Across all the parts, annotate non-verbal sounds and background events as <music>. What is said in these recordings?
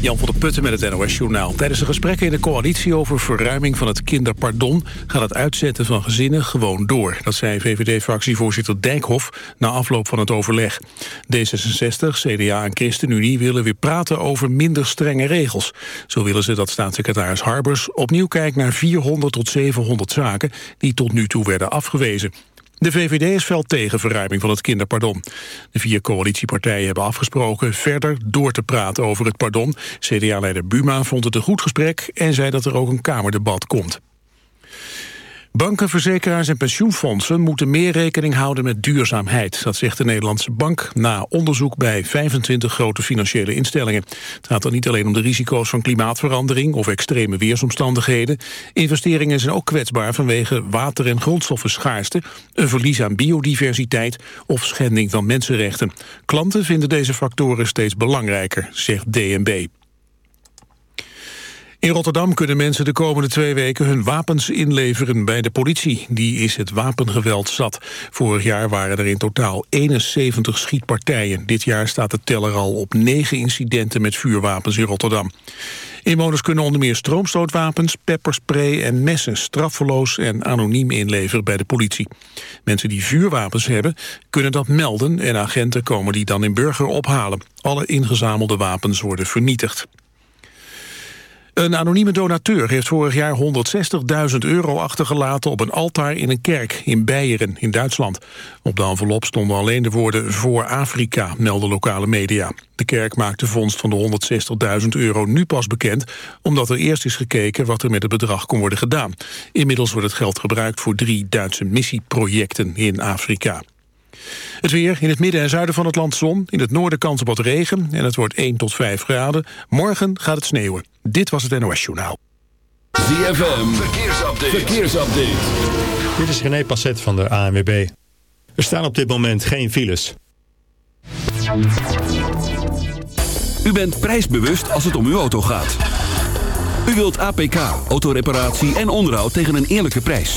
Jan van der Putten met het NOS-journaal. Tijdens de gesprekken in de coalitie over verruiming van het kinderpardon... gaat het uitzetten van gezinnen gewoon door. Dat zei VVD-fractievoorzitter Dijkhoff na afloop van het overleg. D66, CDA en ChristenUnie willen weer praten over minder strenge regels. Zo willen ze dat staatssecretaris Harbers opnieuw kijkt naar 400 tot 700 zaken... die tot nu toe werden afgewezen. De VVD is fel tegen verruiming van het kinderpardon. De vier coalitiepartijen hebben afgesproken verder door te praten over het pardon. CDA-leider Buma vond het een goed gesprek en zei dat er ook een Kamerdebat komt. Banken, verzekeraars en pensioenfondsen moeten meer rekening houden met duurzaamheid. Dat zegt de Nederlandse Bank na onderzoek bij 25 grote financiële instellingen. Het gaat dan niet alleen om de risico's van klimaatverandering of extreme weersomstandigheden. Investeringen zijn ook kwetsbaar vanwege water- en grondstoffenschaarste, een verlies aan biodiversiteit of schending van mensenrechten. Klanten vinden deze factoren steeds belangrijker, zegt DNB. In Rotterdam kunnen mensen de komende twee weken hun wapens inleveren bij de politie. Die is het wapengeweld zat. Vorig jaar waren er in totaal 71 schietpartijen. Dit jaar staat de teller al op 9 incidenten met vuurwapens in Rotterdam. Inwoners kunnen onder meer stroomstootwapens, pepperspray en messen straffeloos en anoniem inleveren bij de politie. Mensen die vuurwapens hebben kunnen dat melden en agenten komen die dan in burger ophalen. Alle ingezamelde wapens worden vernietigd. Een anonieme donateur heeft vorig jaar 160.000 euro achtergelaten op een altaar in een kerk in Beieren in Duitsland. Op de envelop stonden alleen de woorden voor Afrika, melden lokale media. De kerk maakt de vondst van de 160.000 euro nu pas bekend, omdat er eerst is gekeken wat er met het bedrag kon worden gedaan. Inmiddels wordt het geld gebruikt voor drie Duitse missieprojecten in Afrika. Het weer in het midden en zuiden van het land zon. In het noorden kans op wat regen en het wordt 1 tot 5 graden. Morgen gaat het sneeuwen. Dit was het NOS Journaal. ZFM, verkeersupdate. verkeersupdate. Dit is René Passet van de ANWB. Er staan op dit moment geen files. U bent prijsbewust als het om uw auto gaat. U wilt APK, autoreparatie en onderhoud tegen een eerlijke prijs.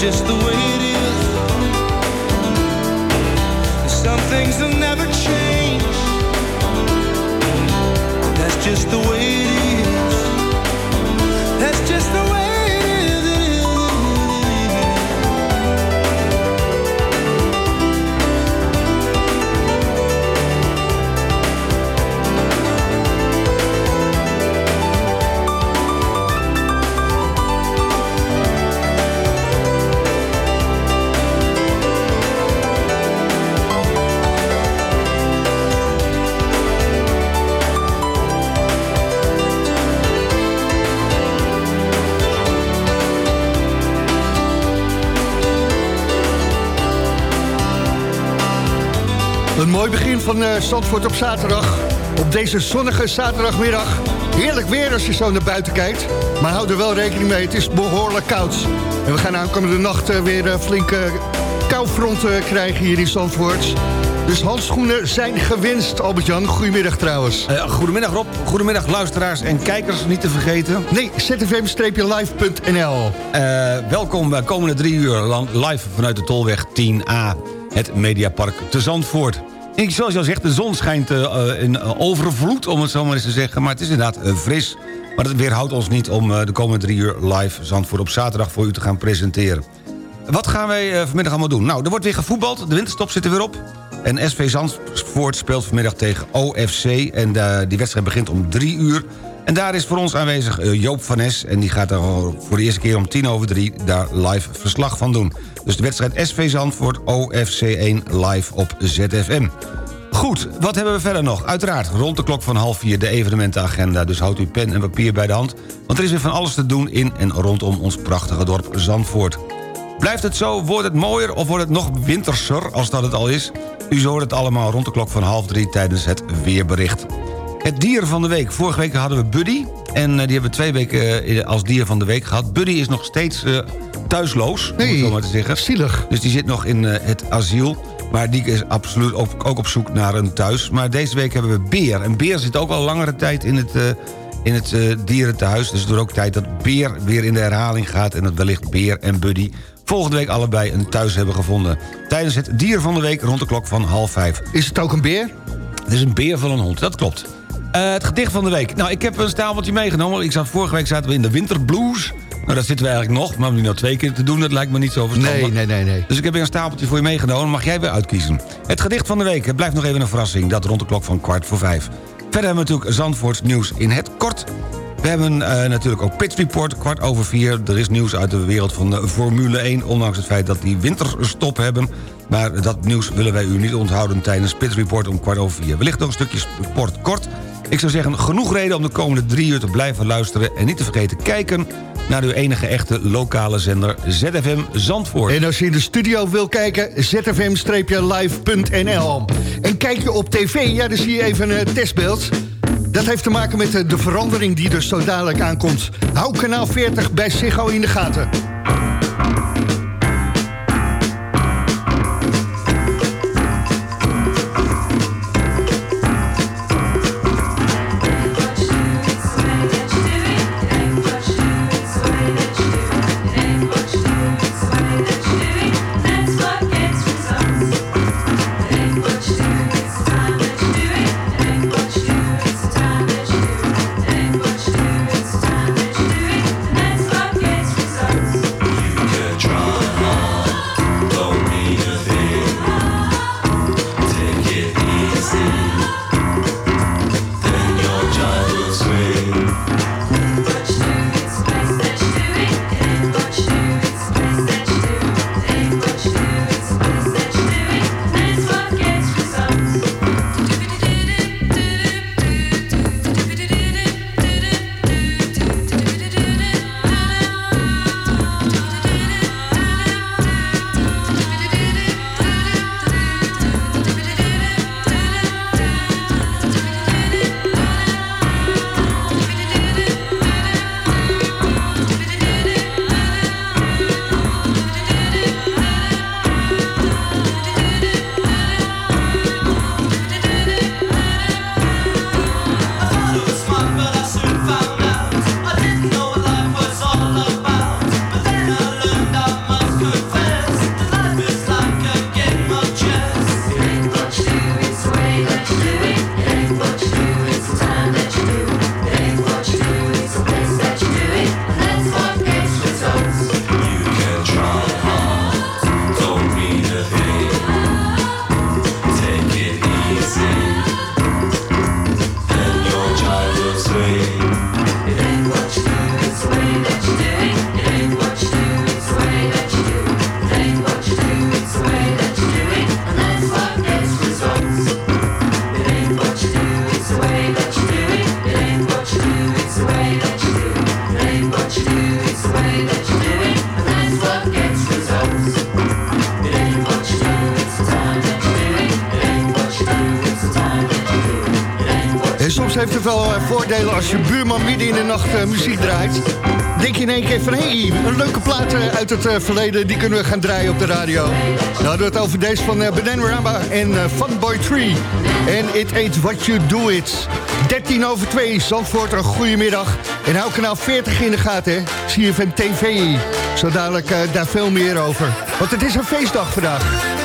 Just the way van eh Zandvoort op zaterdag. Op deze zonnige zaterdagmiddag. Heerlijk weer als je zo naar buiten kijkt. Maar hou er wel rekening mee, het is behoorlijk koud. En we gaan aankomende nacht eh, weer een flinke koufront eh, krijgen hier in Zandvoort. Dus handschoenen zijn gewinst, Albert-Jan. Goedemiddag trouwens. Eh, goedemiddag Rob, goedemiddag luisteraars en kijkers, niet te vergeten. Nee, zfm-live.nl. Eh, welkom bij komende drie uur live vanuit de Tolweg 10A, het Mediapark te Zandvoort. En zoals je al zegt, de zon schijnt eh, eh, in eh, overvloed, om het zo maar eens te zeggen. Maar het is inderdaad fris. Maar dat weerhoudt ons niet om de komende drie uur live Zandvoort op zaterdag voor u te gaan presenteren. Wat gaan wij vanmiddag allemaal doen? Nou, er wordt weer gevoetbald, de winterstop zit er weer op. En SV Zandvoort speelt vanmiddag tegen OFC. En die wedstrijd begint om drie uur. En daar is voor ons aanwezig Joop van Nes. En die gaat daar voor de eerste keer om tien over drie... daar live verslag van doen. Dus de wedstrijd SV Zandvoort OFC 1 live op ZFM. Goed, wat hebben we verder nog? Uiteraard, rond de klok van half vier de evenementenagenda. Dus houdt uw pen en papier bij de hand. Want er is weer van alles te doen in en rondom ons prachtige dorp Zandvoort. Blijft het zo, wordt het mooier of wordt het nog winterser als dat het al is? U hoort het allemaal rond de klok van half drie tijdens het weerbericht. Het dier van de week. Vorige week hadden we Buddy. En eh, die hebben we twee weken eh, als dier van de week gehad. Buddy is nog steeds thuisloos, om het Nee, zo maar te zeggen. zielig. Dus die zit nog in eh, het asiel. Maar die is absoluut ook, ook op zoek naar een thuis. Maar deze week hebben we Beer. En Beer zit ook al langere tijd in het, eh, in het dierentehuis. Dus het wordt ook tijd dat Beer weer in de herhaling gaat... en dat wellicht Beer en Buddy volgende week allebei een thuis hebben gevonden. Tijdens het dier van de week rond de klok van half vijf. Is het ook een beer? Het is een beer van een hond, dat klopt. Het gedicht van de week. Nou, ik heb een stapeltje meegenomen. Ik zat, vorige week zaten we in de winterblues. Nou, dat zitten we eigenlijk nog. Maar om die nou twee keer te doen, dat lijkt me niet zo verstandig. Nee, nee, nee, nee. Dus ik heb weer een stapeltje voor je meegenomen. Mag jij weer uitkiezen. Het gedicht van de week. Het blijft nog even een verrassing. Dat rond de klok van kwart voor vijf. Verder hebben we natuurlijk Zandvoorts nieuws in het kort. We hebben eh, natuurlijk ook Pit Report, kwart over vier. Er is nieuws uit de wereld van de Formule 1... ondanks het feit dat die winterstop hebben. Maar dat nieuws willen wij u niet onthouden tijdens Pit Report om kwart over vier. Wellicht nog een stukje sport kort. Ik zou zeggen, genoeg reden om de komende drie uur te blijven luisteren... en niet te vergeten kijken naar uw enige echte lokale zender ZFM Zandvoort. En als je in de studio wil kijken, zfm-live.nl. En kijk je op tv, ja, dan zie je even een eh, testbeeld... Dat heeft te maken met eh, de, verandering die er zo dadelijk aankomt. Hou kanaal 40 bij Ziggo in de gaten. voordelen als je buurman midden in de nacht eh, muziek draait. Denk je in één keer van, hé, hey, een leuke plaat eh, uit het eh, verleden, die kunnen we gaan draaien op de radio. Nou, hadden we het over deze van uh, Bananarama en uh, Funboy 3. En It Ain't What You Do It. 13 over 2, Zandvoort, een goede middag. En hou kanaal 40 in de gaten, hè. CFM TV. Zo dadelijk daar veel meer over. Want het is een feestdag vandaag.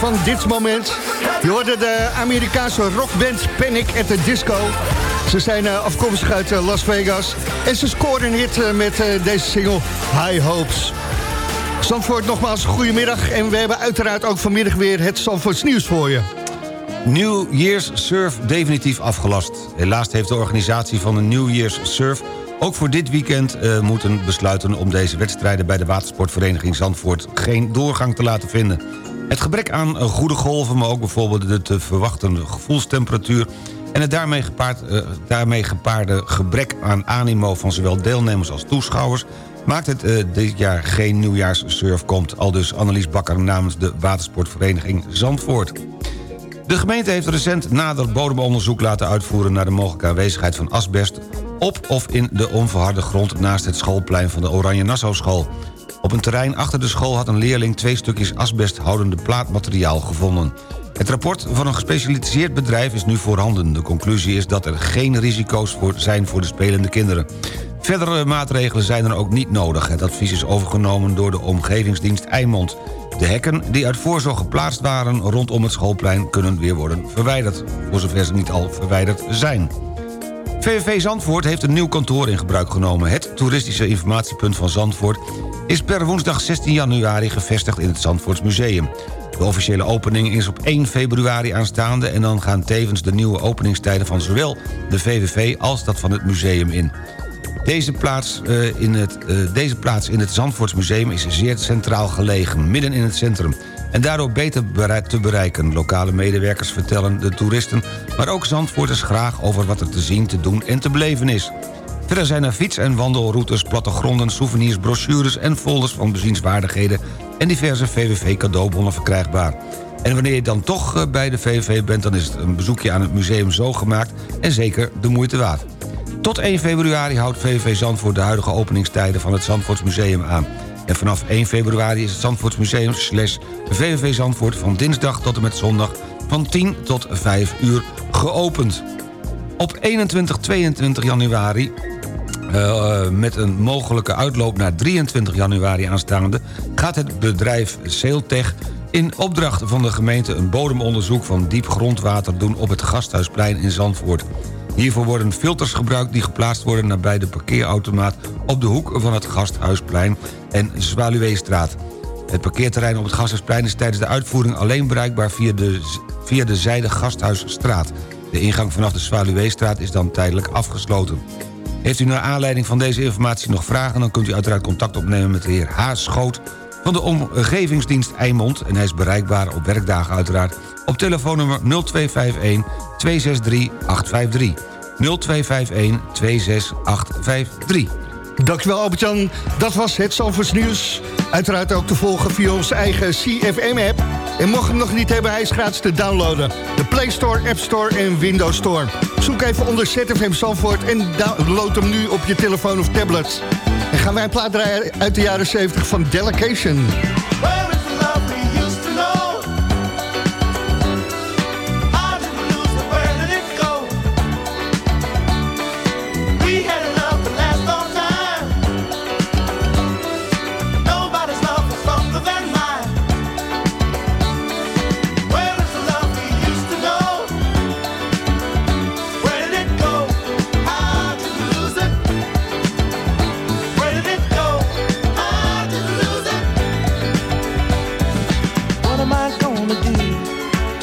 Van dit moment. Je hoorde de Amerikaanse rockband Panic at the Disco. Ze zijn uh, afkomstig uit uh, Las Vegas. En ze scoren een hit met deze single High Hopes. Zandvoort, nogmaals, goedemiddag. En we hebben uiteraard ook vanmiddag weer het Zandvoorts nieuws voor je. New Year's Surf definitief afgelast. Helaas heeft de organisatie van de New Year's Surf ook voor dit weekend moeten besluiten om deze wedstrijden... bij de watersportvereniging Zandvoort geen doorgang te laten vinden. Het gebrek aan goede golven, maar ook bijvoorbeeld de te verwachten gevoelstemperatuur... en het daarmee, gepaard, uh, daarmee gepaarde gebrek aan animo van zowel deelnemers als toeschouwers... maakt het dit jaar geen nieuwjaarssurf komt. Al dus Annelies Bakker namens de watersportvereniging Zandvoort. De gemeente heeft recent nader bodemonderzoek laten uitvoeren... naar de mogelijke aanwezigheid van asbest op of in de onverharde grond... naast het schoolplein van de Oranje Nassau School. Op een terrein achter de school had een leerling... twee stukjes asbesthoudende plaatmateriaal gevonden. Het rapport van een gespecialiseerd bedrijf is nu voorhanden. De conclusie is dat er geen risico's voor zijn voor de spelende kinderen. Verdere maatregelen zijn er ook niet nodig. Het advies is overgenomen door de Omgevingsdienst Eimond. De hekken die uit voorzorg geplaatst waren rondom het schoolplein... kunnen weer worden verwijderd, voor zover ze niet al verwijderd zijn. VVV Zandvoort heeft een nieuw kantoor in gebruik genomen. Het toeristische informatiepunt van Zandvoort... is per woensdag 16 januari gevestigd in het Zandvoortsmuseum. De officiële opening is op 1 februari aanstaande... en dan gaan tevens de nieuwe openingstijden van zowel de VVV als dat van het museum in. Deze plaats, uh, in het, uh, deze plaats in het Zandvoortsmuseum is zeer centraal gelegen, midden in het centrum. En daardoor beter te bereiken. Lokale medewerkers vertellen de toeristen, maar ook Zandvoorters graag over wat er te zien, te doen en te beleven is. Verder zijn er fiets- en wandelroutes, plattegronden, souvenirs, brochures en folders van bezienswaardigheden en diverse VVV-cadeaubonnen verkrijgbaar. En wanneer je dan toch eh, bij de VVV bent, dan is het een bezoekje aan het museum zo gemaakt en zeker de moeite waard. Tot 1 februari houdt VVV Zandvoort de huidige openingstijden van het Zandvoortsmuseum aan. En vanaf 1 februari is het Zandvoortsmuseum slash VVV Zandvoort... van dinsdag tot en met zondag van 10 tot 5 uur geopend. Op 21, 22 januari uh, met een mogelijke uitloop naar 23 januari aanstaande... gaat het bedrijf Seeltech in opdracht van de gemeente... een bodemonderzoek van diep grondwater doen op het Gasthuisplein in Zandvoort. Hiervoor worden filters gebruikt die geplaatst worden... nabij de parkeerautomaat op de hoek van het Gasthuisplein en Zwaluweestraat. Het parkeerterrein op het Gasthuisplein is tijdens de uitvoering alleen bereikbaar via de, via de zijde Gasthuisstraat. De ingang vanaf de Zwaluweestraat is dan tijdelijk afgesloten. Heeft u naar aanleiding van deze informatie nog vragen... dan kunt u uiteraard contact opnemen met de heer Haas Schoot... van de Omgevingsdienst Eimond. En hij is bereikbaar op werkdagen uiteraard... op telefoonnummer 0251 263 853. 0251 26853. Dankjewel Albert-Jan. Dat was het Zalvers Nieuws. Uiteraard ook te volgen via onze eigen CFM-app. En mocht je hem nog niet hebben, hij is gratis te downloaden. De Play Store, App Store en Windows Store. Zoek even onder ZFM Zandvoort en download hem nu op je telefoon of tablet. En gaan wij een plaat draaien uit de jaren 70 van Delegation.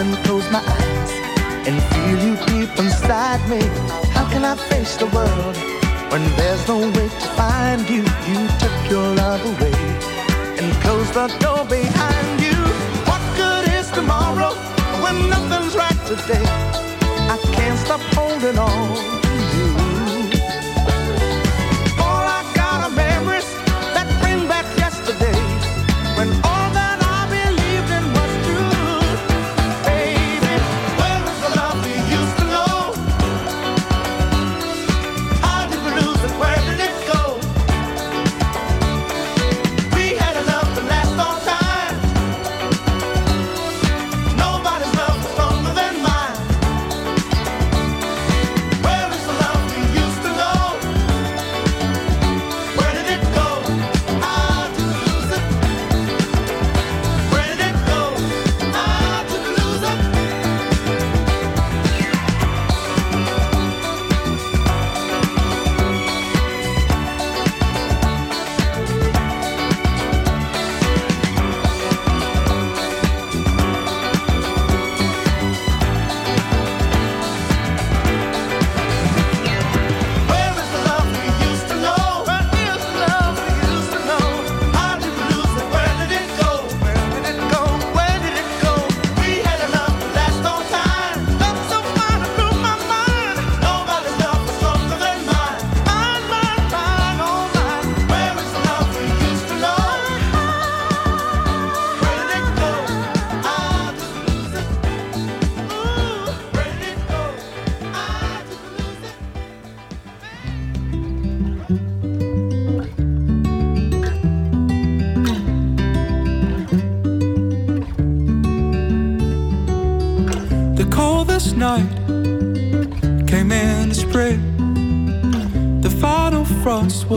and close my eyes and feel you deep inside me. How can I face the world when there's no way to find you? You took your love away and closed the door behind you. What good is tomorrow when nothing's right today? I can't stop holding on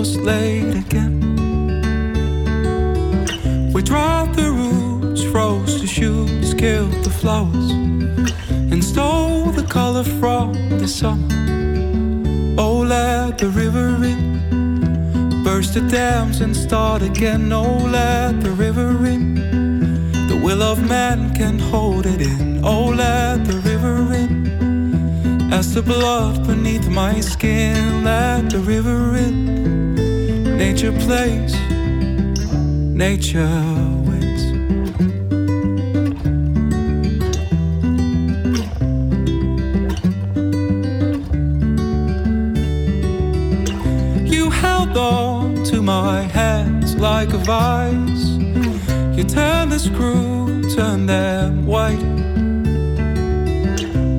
was late again. We dried the roots, froze the shoots, killed the flowers, and stole the color from the summer. Oh, let the river in, burst the dams and start again. Oh, let the river in. The will of man can hold it in. Oh, let the river in. As the blood beneath my skin, let the river in. Nature plays, nature wins. You held on to my hands like a vice. You turn the screw, turn them white.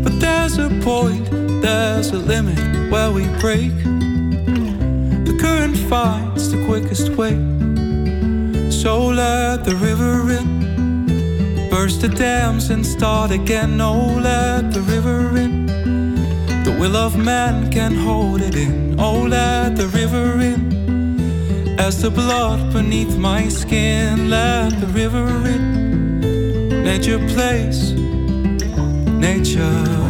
But there's a point, there's a limit where we break. The current finds the quickest way. So let the river in, burst the dams and start again. Oh, let the river in. The will of man can hold it in. Oh, let the river in. As the blood beneath my skin, let the river in. Nature plays, nature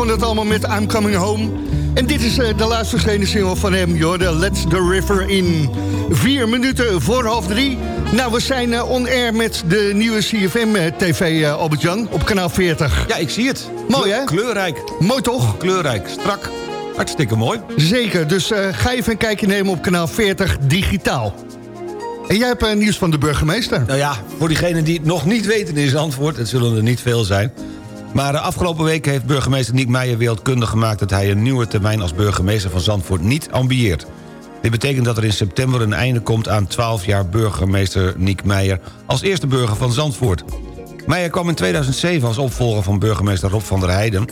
begon het allemaal met I'm Coming Home. En dit is eh, de laatste verschenen single van hem, joh, de Let's the River In. Vier minuten voor half drie. Nou, we zijn eh, on-air met de nieuwe CFM-TV, uh, Albert-Jan, op kanaal 40. Ja, ik zie het. Mooi, hè? Kleurrijk. Mooi, toch? Kleurrijk, strak. Hartstikke mooi. Zeker, dus eh, ga even een kijkje nemen op kanaal 40 digitaal. En jij hebt eh, nieuws van de burgemeester. Nou ja, voor diegenen die het nog niet weten in antwoord... het zullen er niet veel zijn... Maar de afgelopen week heeft burgemeester Niek Meijer wereldkundig gemaakt... dat hij een nieuwe termijn als burgemeester van Zandvoort niet ambieert. Dit betekent dat er in september een einde komt aan 12 jaar burgemeester Niek Meijer... als eerste burger van Zandvoort. Meijer kwam in 2007 als opvolger van burgemeester Rob van der Heijden...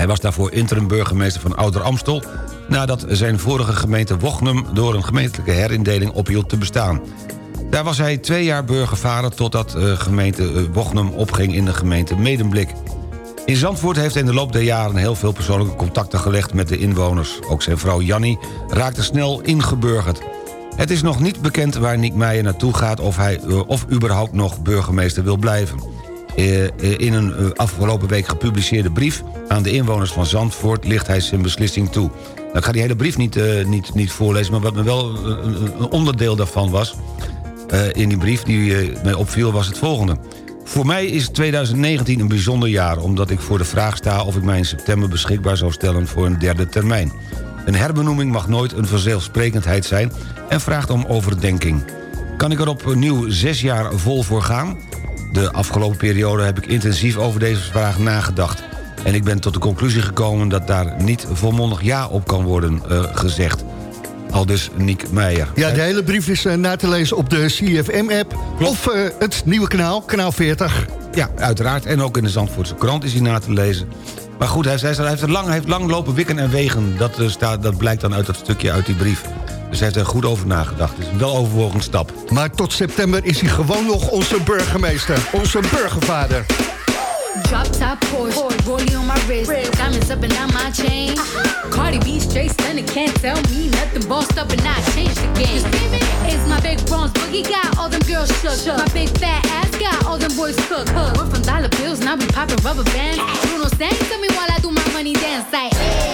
Hij was daarvoor interim burgemeester van Ouder Amstel... nadat zijn vorige gemeente Wochnum door een gemeentelijke herindeling ophield te bestaan. Daar was hij twee jaar burgervader totdat de gemeente eh, Wochnum opging in de gemeente Medemblik. In Zandvoort heeft in de loop der jaren heel veel persoonlijke contacten gelegd met de inwoners. Ook zijn vrouw Jannie raakte snel ingeburgerd. Het is nog niet bekend waar Niek Meijer naartoe gaat of hij eh, of überhaupt nog burgemeester wil blijven. Eh, eh, In een afgelopen week gepubliceerde brief aan de inwoners van Zandvoort ligt hij zijn beslissing toe. Nou, ik ga die hele brief niet, niet, niet voorlezen, maar wat me wel een, onderdeel daarvan was... in die brief die mij opviel was het volgende. Voor mij is 2019 een bijzonder jaar... omdat ik voor de vraag sta of ik mij in september beschikbaar zou stellen... voor een derde termijn. Een herbenoeming mag nooit een vanzelfsprekendheid zijn... en vraagt om overdenking. Kan ik er opnieuw zes jaar vol voor gaan? De afgelopen periode heb ik intensief over deze vraag nagedacht. En ik ben tot de conclusie gekomen dat daar niet volmondig ja op kan worden eh, gezegd. Al dus Niek Meijer. Ja, de hele brief is eh, na te lezen op de CFM-app. Of eh, het nieuwe kanaal, kanaal 40. Ja, uiteraard. En ook in de Zandvoortse krant is hij na te lezen. Maar goed, hij, hij, hij heeft, lang, hij heeft lang lopen wikken en wegen. Dat, eh, staat, dat blijkt dan uit dat stukje uit die brief. Dus hij heeft er goed over nagedacht. Het is een wel overwogen stap. Maar tot september is hij gewoon nog onze burgemeester. Onze burgervader. Drop top Porsche, rollie on my wrist, diamonds up and down my chain. Cardi B straight stunning, can't tell me nothing. Bossed up and I changed the game. It's my big bronze boogie got all them girls shook. My big fat ass got all them boys cooked. We're from dollar bills, now we popping rubber bands. Bruno sang to me while I do my money dance like. Hey.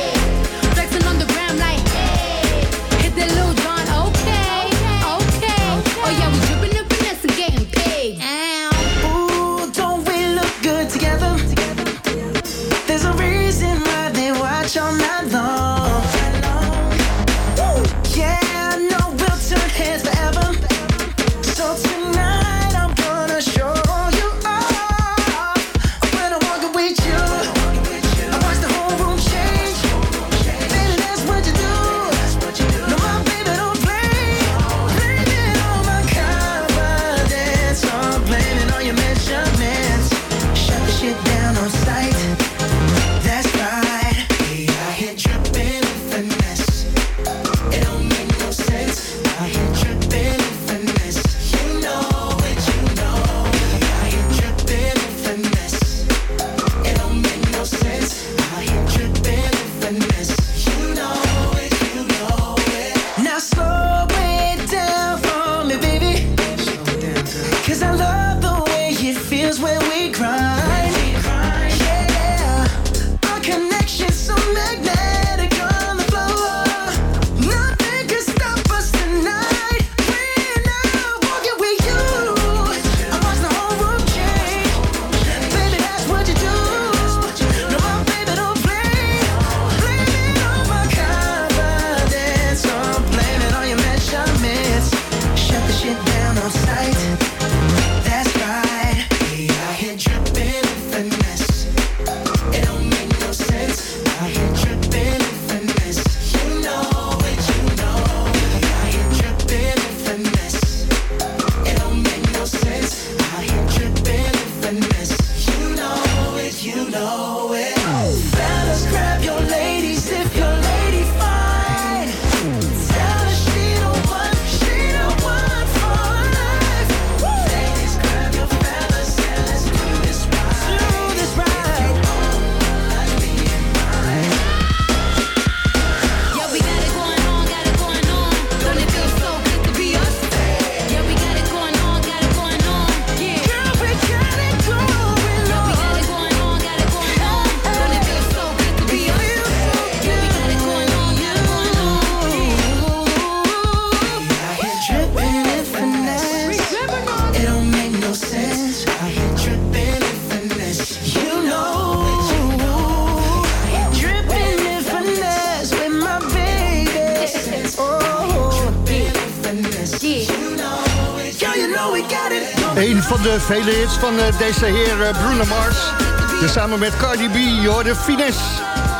Van de vele hits van eh, deze heer eh, Bruno Mars. Dus samen met Cardi B, je hoorde Finesse.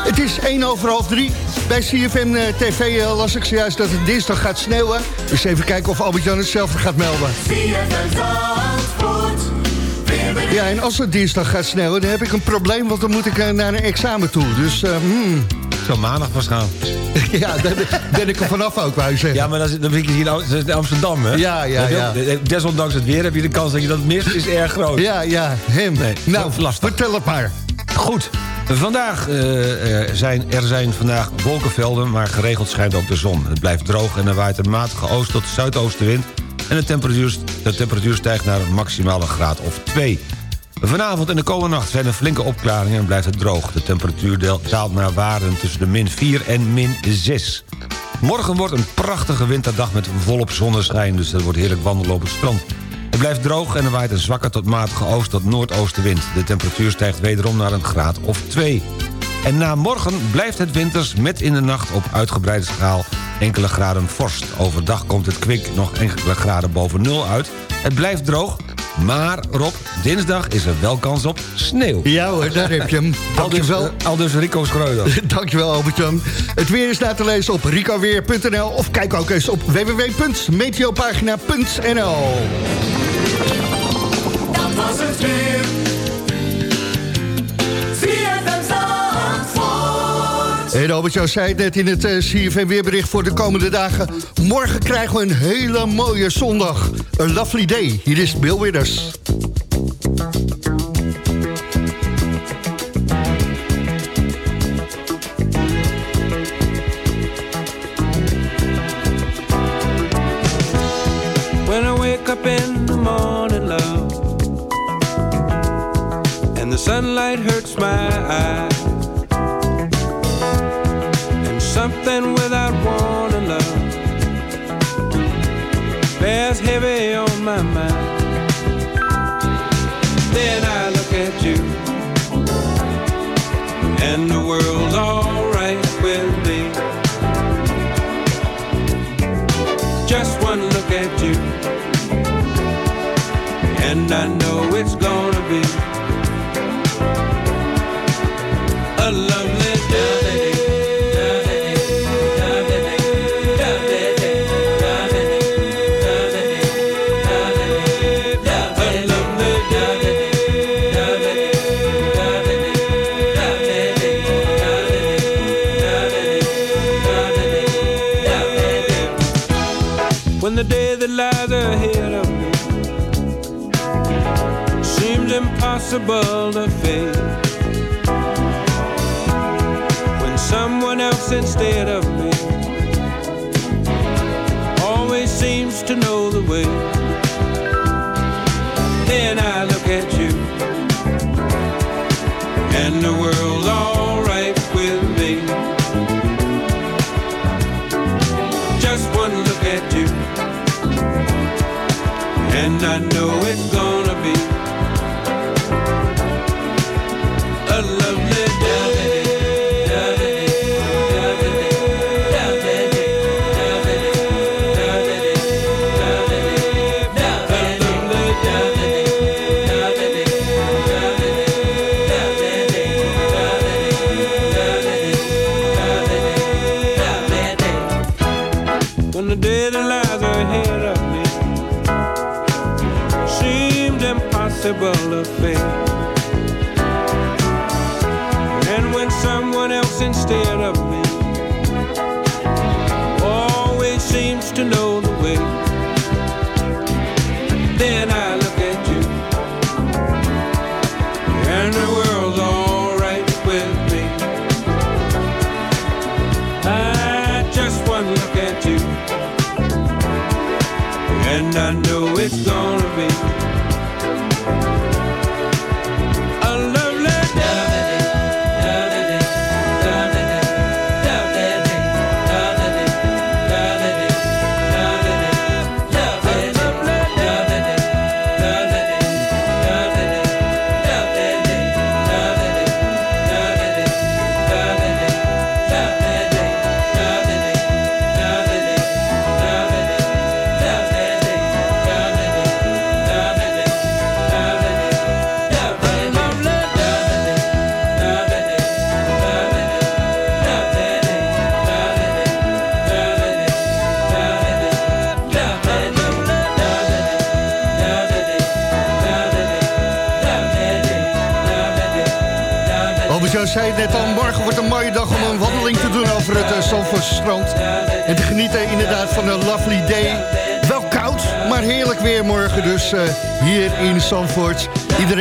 Het is 1 over half 3. Bij CFM eh, TV las ik zojuist dat het dinsdag gaat sneeuwen. Dus even kijken of Albert-Jan hetzelfde gaat melden. Ja, en als het dinsdag gaat sneeuwen, dan heb ik een probleem... want dan moet ik naar een examen toe. Dus, hmm. Zo maandag pas gaan. <laughs> ja, daar ben ik er vanaf ook, wou je zeggen. Ja, maar dan, dan vind je hier in Amsterdam, hè? Ja, ja, ja. Desondanks het weer heb je de kans dat je dat mist, is erg groot. Ja, ja, hem. Nee, nou, lastig. vertel het maar. Goed. Vandaag eh, eh, zijn, er zijn vandaag wolkenvelden, maar geregeld schijnt ook de zon. Het blijft droog en er waait een matige oost- tot zuidoostenwind... en de temperatuur, de temperatuur stijgt naar een maximale graad of 2. Vanavond en de komende nacht zijn er flinke opklaringen en blijft het droog. De temperatuur daalt naar waarden tussen de min 4 en min 6. Morgen wordt een prachtige winterdag met volop zonneschijn... dus dat wordt heerlijk wandelen op het strand. Het blijft droog en er waait een zwakke tot matige oost- tot noordoostenwind. De temperatuur stijgt wederom naar een graad of 2. En na morgen blijft het winters met in de nacht op uitgebreide schaal enkele graden vorst. Overdag komt het kwik nog enkele graden boven nul uit. Het blijft droog, maar Rob, dinsdag is er wel kans op sneeuw. Ja hoor, daar heb je hem. <laughs> Dankjewel. Aldus, uh, aldus Rico Schreuder. <laughs> Dankjewel Albert-Jan. Het weer is na te lezen op ricoweer.nl of kijk ook eens op www.meteopagina.nl Dat was het weer. En Albert-Jan zei het net in het eh, CFM weerbericht voor de komende dagen. Morgen krijgen we een hele mooie zondag. Een lovely day. Hier is Bill Withers.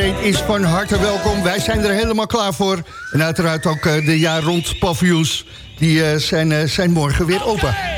Is van harte welkom. Wij zijn er helemaal klaar voor. En uiteraard ook uh, de jaar rond paviljoens. Die uh, zijn, uh, zijn morgen weer open.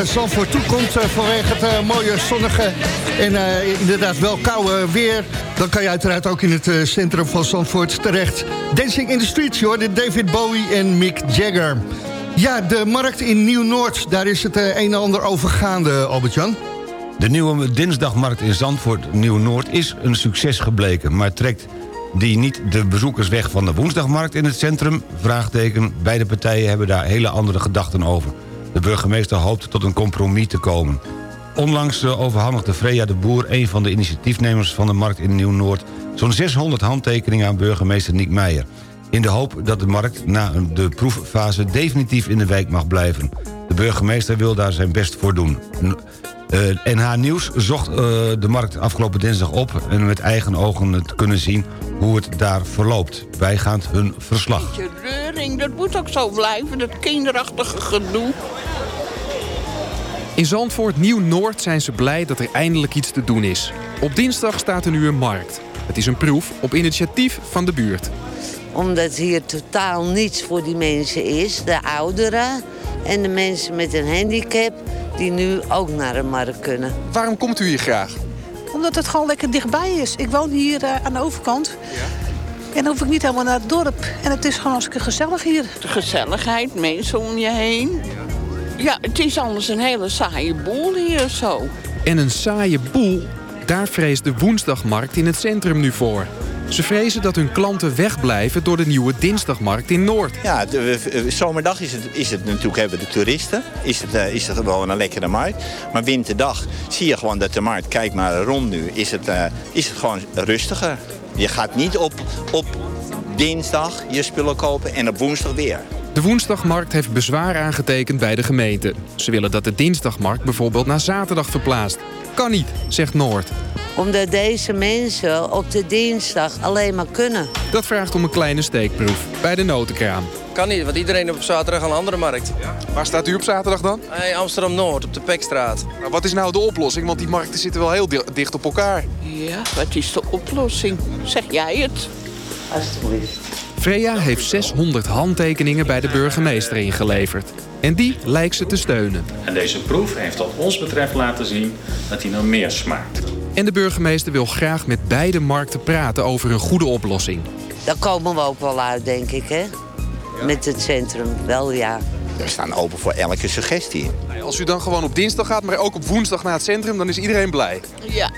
Uh, Zandvoort toe komt uh, vanwege het uh, mooie zonnige en inderdaad wel koude weer... dan kan je uiteraard ook in het centrum van Zandvoort terecht. Dancing in the Streets, hoor, de David Bowie en Mick Jagger. Ja, de markt in Nieuw-Noord, daar is het een en ander over gaande, Albert-Jan. De nieuwe dinsdagmarkt in Zandvoort Nieuw-Noord is een succes gebleken... maar trekt die niet de bezoekers weg van de woensdagmarkt in het centrum? Vraagteken, beide partijen hebben daar hele andere gedachten over. De burgemeester hoopt tot een compromis te komen. Onlangs uh, overhandigde Freya de Boer, een van de initiatiefnemers van de markt in Nieuw-Noord... zo'n 600 handtekeningen aan burgemeester Niek Meijer. In de hoop dat de markt na de proeffase definitief in de wijk mag blijven. De burgemeester wil daar zijn best voor doen. Uh, NH Nieuws zocht uh, de markt afgelopen dinsdag op... en met eigen ogen te kunnen zien hoe het daar verloopt. Bijgaand hun verslag. Beetje reuring, dat moet ook zo blijven, dat kinderachtige gedoe. In Zandvoort Nieuw-Noord zijn ze blij dat er eindelijk iets te doen is. Op dinsdag staat er nu een markt. Het is een proef op initiatief van de buurt. Omdat hier totaal niets voor die mensen is. De ouderen en de mensen met een handicap die nu ook naar de markt kunnen. Waarom komt u hier graag? Omdat het gewoon lekker dichtbij is. Ik woon hier uh, aan de overkant. En dan hoef ik niet helemaal naar het dorp. En het is gewoon hartstikke gezellig hier. De gezelligheid, mensen om je heen. Ja, het is anders een hele saaie boel hier zo. En een saaie boel, Daar vreest de woensdagmarkt in het centrum nu voor. Ze vrezen dat hun klanten wegblijven door de nieuwe dinsdagmarkt in Noord. Ja, de, zomerdag is het, is het natuurlijk, hebben de toeristen. Is het, eh, is het gewoon een lekkere markt. Maar winterdag zie je gewoon dat de markt, kijk maar rond nu, is het, eh, is het gewoon rustiger. Je gaat niet op, op dinsdag je spullen kopen en op woensdag weer. De woensdagmarkt heeft bezwaar aangetekend bij de gemeente. Ze willen dat de dinsdagmarkt bijvoorbeeld naar zaterdag verplaatst. Kan niet, zegt Noord. Omdat deze mensen op de dinsdag alleen maar kunnen. Dat vraagt om een kleine steekproef bij de notenkraam. Kan niet, want iedereen op zaterdag aan een andere markt. Waar staat u op zaterdag dan? Hey, Amsterdam-Noord, op de Pekstraat. Maar wat is nou de oplossing? Want die markten zitten wel heel di- dicht op elkaar. Ja, wat is de oplossing? Zeg jij het? Alsjeblieft. Freya heeft 600 handtekeningen bij de burgemeester ingeleverd. En die lijkt ze te steunen. En deze proef heeft wat ons betreft laten zien dat hij naar meer smaakt. En de burgemeester wil graag met beide markten praten over een goede oplossing. Daar komen we ook wel uit, denk ik, hè? Met het centrum, wel ja. We staan open voor elke suggestie. Als u dan gewoon op dinsdag gaat, maar ook op woensdag naar het centrum, dan is iedereen blij. Ja.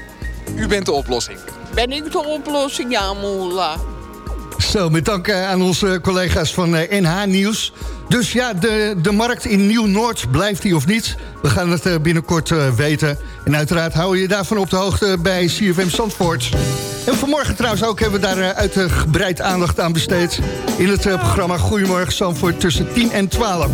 U bent de oplossing. Ben ik de oplossing? Ja, moela. Zo, met dank eh, aan onze collega's van eh, NH Nieuws. Dus ja, de, de markt in Nieuw-Noord, blijft die of niet? We gaan het eh, binnenkort eh, weten. En uiteraard we je daarvan op de hoogte bij CFM Zandvoort. En vanmorgen trouwens ook hebben we daar eh, uitgebreid aandacht aan besteed... in het eh, programma Goedemorgen Zandvoort tussen 10 en 12.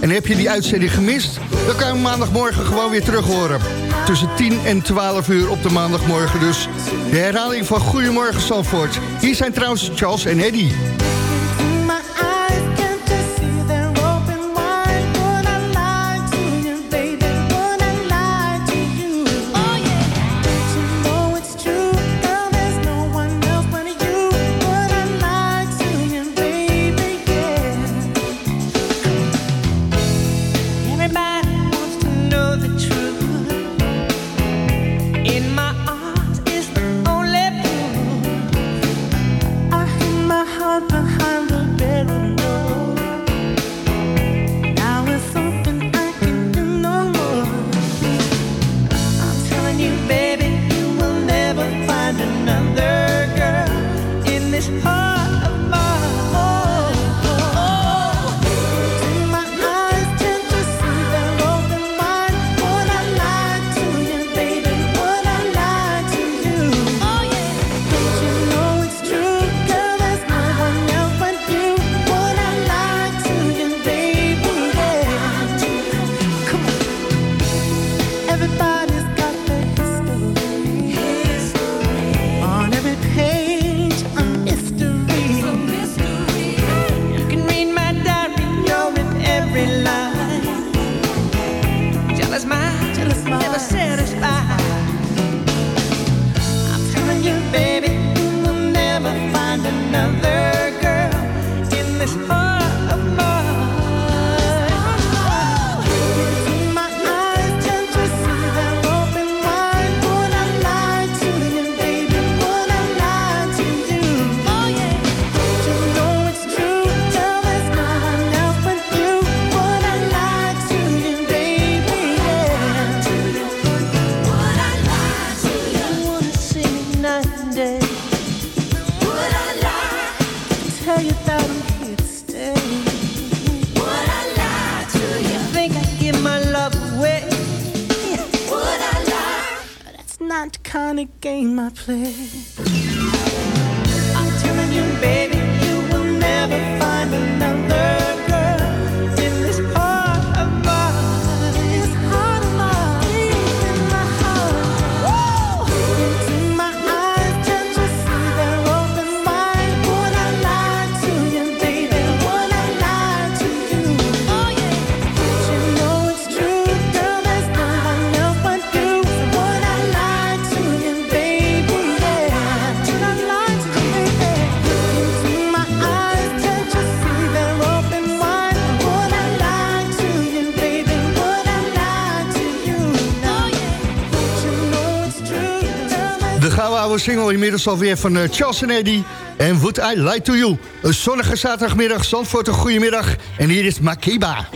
En heb je die uitzending gemist? Dan kan je maandagmorgen gewoon weer terug horen. Tussen 10 en 12 uur op de maandagmorgen dus. De herhaling van Goedemorgen Zandvoort. Hier zijn trouwens Charles en Eddie. Oude single inmiddels alweer van eh, Charles en Eddie. En Would I Lie To You. Een zonnige zaterdagmiddag, Zandvoort, een goedemiddag. En hier is Makiba.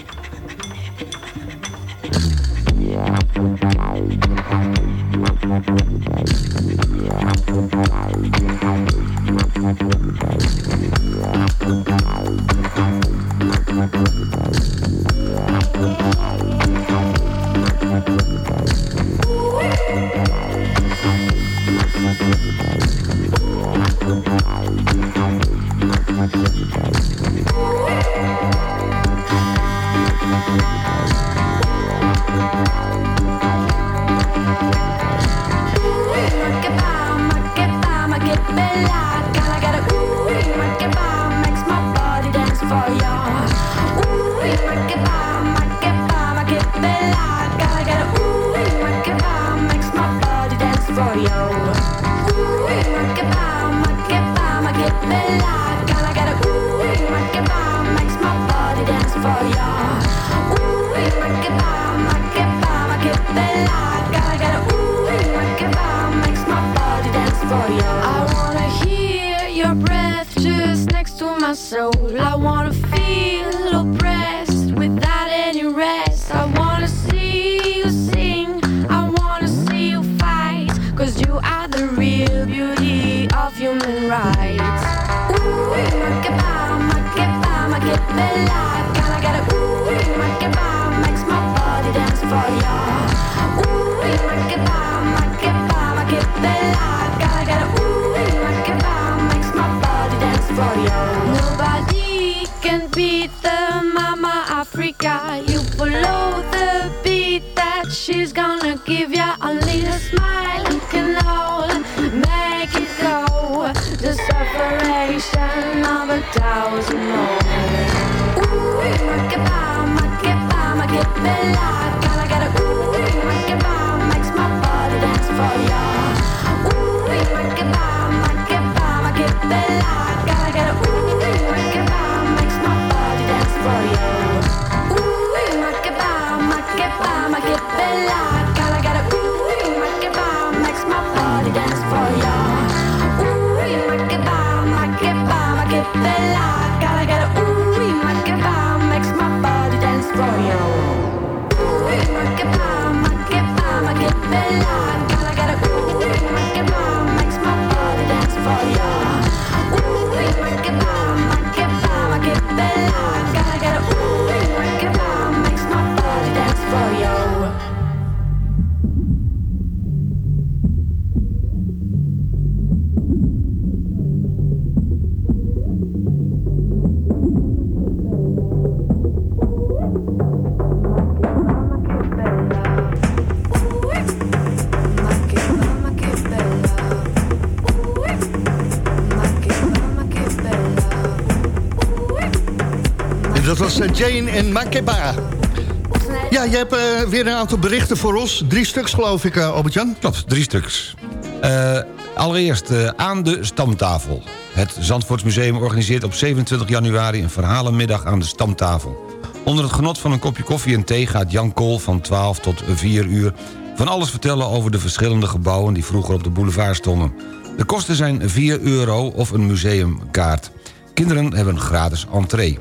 Je hebt eh, weer een aantal berichten voor ons. Drie stuks geloof ik, uh, Albert-Jan. Klopt, drie stuks. Eh, allereerst aan de stamtafel. Het Zandvoortsmuseum organiseert op 27 januari... een verhalenmiddag aan de stamtafel. Onder het genot van een kopje koffie en thee gaat Jan Kool van 12 tot 4 uur... van alles vertellen over de verschillende gebouwen... die vroeger op de boulevard stonden. De kosten zijn 4 euro of een museumkaart. Kinderen hebben gratis entree.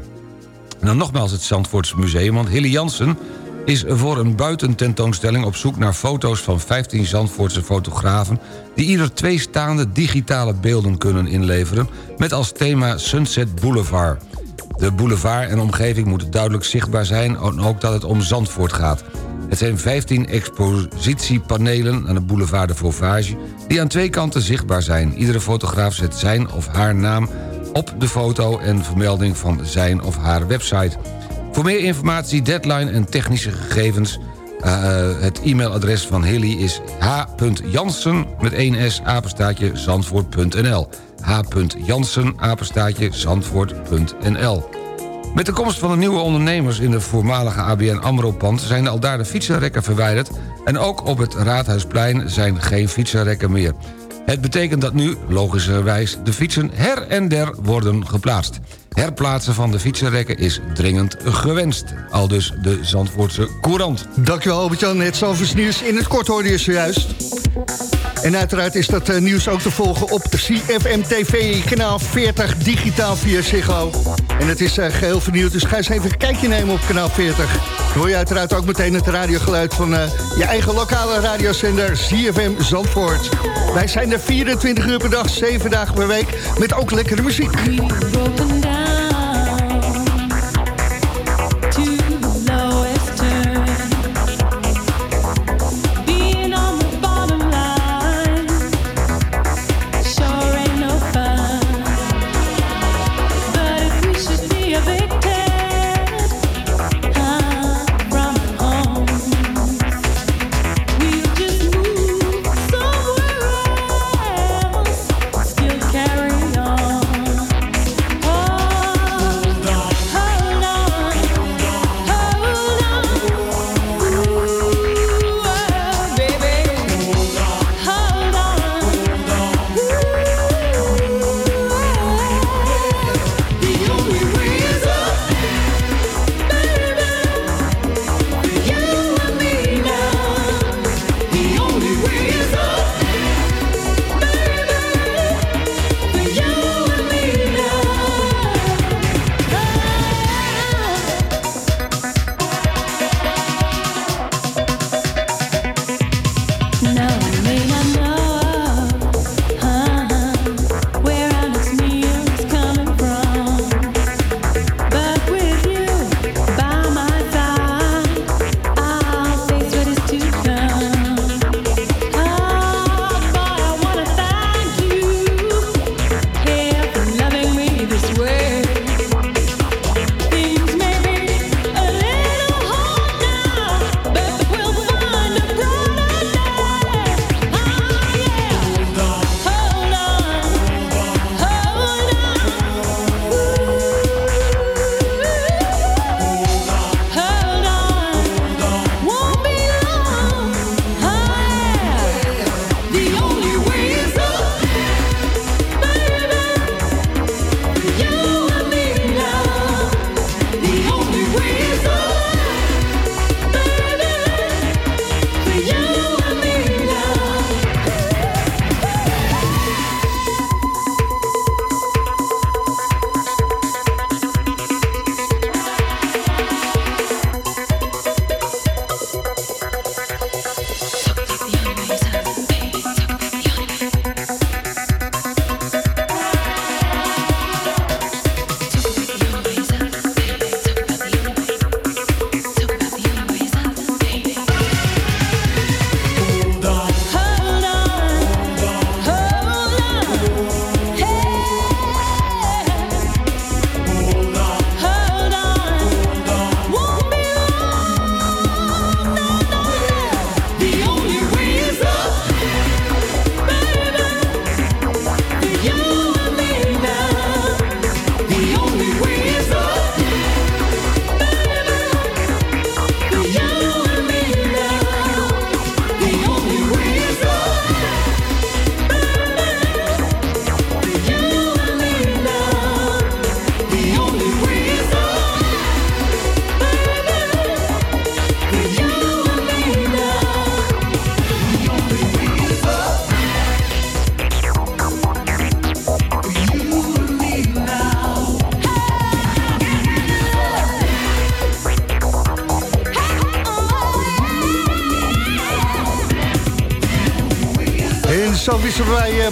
En dan nogmaals het Zandvoorts Museum, want Hilly Jansen is voor een buitententoonstelling op zoek naar foto's van 15 Zandvoortse fotografen... die ieder twee staande digitale beelden kunnen inleveren... met als thema Sunset Boulevard. De boulevard en omgeving moeten duidelijk zichtbaar zijn... en ook dat het om Zandvoort gaat. Het zijn 15 expositiepanelen aan de boulevard de Vauvage... die aan twee kanten zichtbaar zijn. Iedere fotograaf zet zijn of haar naam op de foto... en vermelding van zijn of haar website. Voor meer informatie, deadline en technische gegevens... eh, het e-mailadres van Hilly is h.jansen met 1 s apenstaatje zandvoort.nl h.jansen apenstaatje zandvoort.nl met de komst van de nieuwe ondernemers in de voormalige ABN AMRO-pand... zijn al daar de fietsenrekken verwijderd... en ook op het Raadhuisplein zijn geen fietsenrekken meer. Het betekent dat nu, logischerwijs, de fietsen her en der worden geplaatst. Herplaatsen van de fietsenrekken is dringend gewenst. Al dus de Zandvoortse Courant. Dankjewel Albert-Jan. Het Zalvers nieuws in het kort hoorde je zojuist. En uiteraard is dat eh, nieuws ook te volgen op CFM TV, kanaal 40, digitaal via Ziggo. En het is eh, geheel vernieuwd, dus ga eens even een kijkje nemen op kanaal 40. Dan hoor je uiteraard ook meteen het radiogeluid van eh, je eigen lokale radiozender CFM Zandvoort. Wij zijn er 24 uur per dag, 7 dagen per week, met ook lekkere muziek.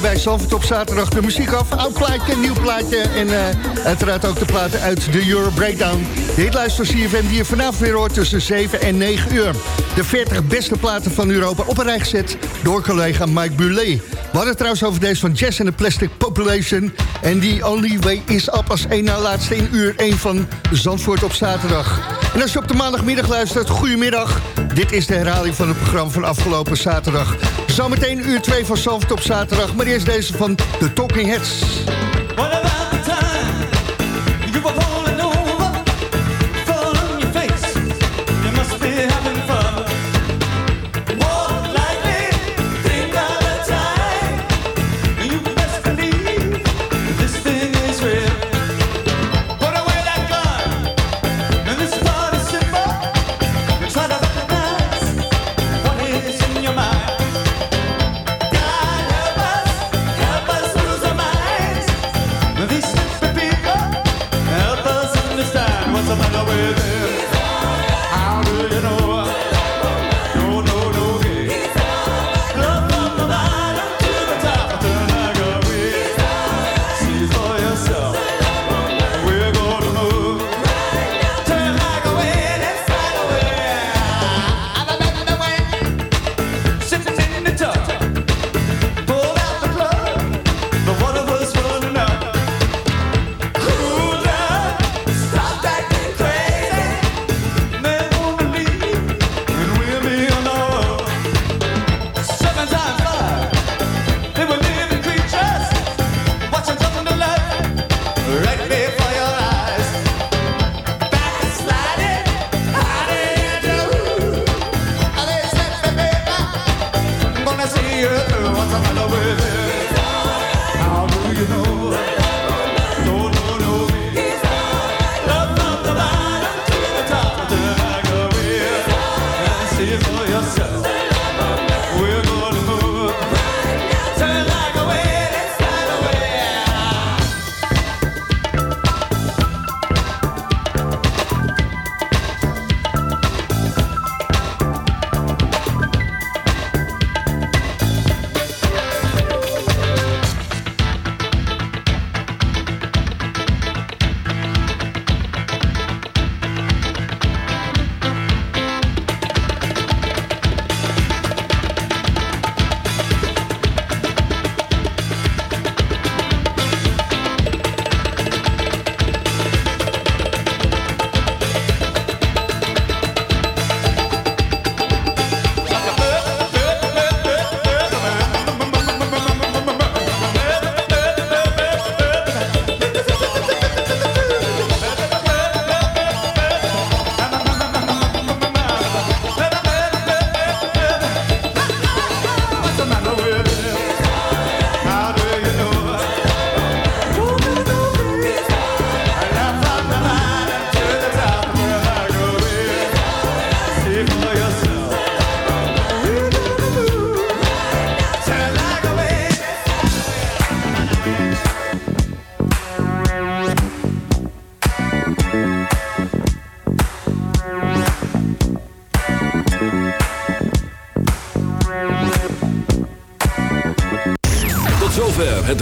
Bij Zandvoort op zaterdag de muziek af. Oud plaatje, nieuw plaatje en eh, uiteraard ook de platen uit de Euro Breakdown. De hitlijst van die je vanavond weer hoort tussen 7 en 9 uur. De 40 beste platen van Europa op een rij gezet door collega Mike Bulet. We hadden het trouwens over deze van Jazz and the Plastic Population. En die Only Way is up als één na laatste in uur 1 van Zandvoort op zaterdag. En als je op de maandagmiddag luistert, goedemiddag. Dit is de herhaling van het programma van afgelopen zaterdag. Zometeen uur 2 van Zandvoort op zaterdag. Maar eerst deze van The Talking Heads. What about the time